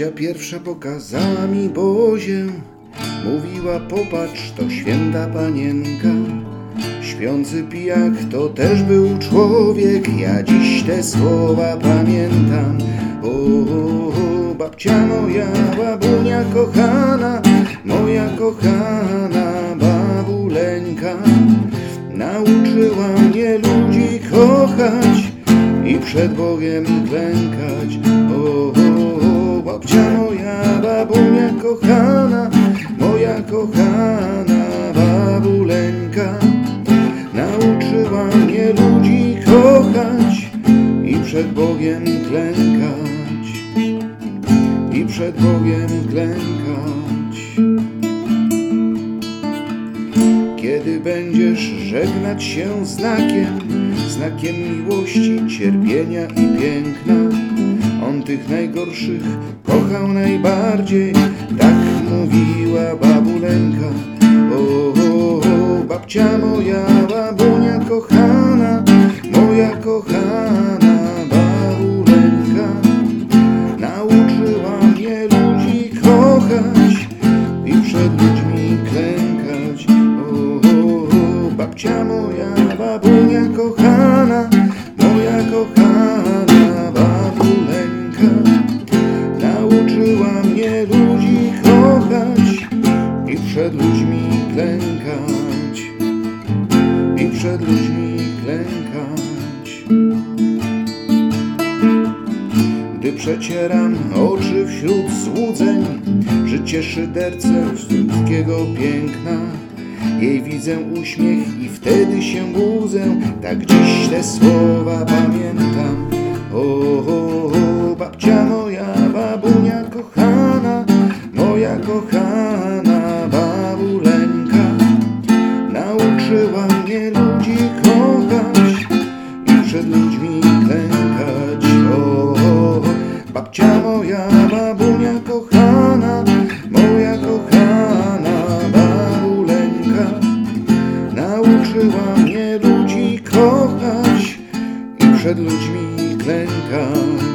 Babcia pierwsza pokazała mi Bozię, mówiła popatrz, to święta panienka. Śpiący pijak to też był człowiek, ja dziś te słowa pamiętam. O, o, o babcia moja, babunia kochana, moja kochana babuleńka. Nauczyła mnie ludzi kochać i przed Bogiem klękać. O, o, babcia moja, babunia kochana, moja kochana babuleńka. Nauczyła mnie ludzi kochać i przed Bogiem klękać. I przed Bogiem klękać. Kiedy będziesz żegnać się znakiem, znakiem miłości, cierpienia i piękna, on tych najgorszych kochał najbardziej, tak mówiła babulenka. O, o, o babcia moja, babunia kochana, moja kochana babulenka, nauczyła mnie ludzi kochać i przed ludźmi klękać. O, o, o babcia moja, babunia kochana, przed ludźmi klękać. Gdy przecieram oczy wśród złudzeń, życie szyderce ludzkiego piękna. Jej widzę uśmiech i wtedy się budzę, tak dziś te słowa pamiętam. Nauczyła mnie ludzi kochać i przed ludźmi klękać. O, o, babcia moja, babunia kochana, moja kochana babuleńka. Nauczyła mnie ludzi kochać. I przed ludźmi klękać.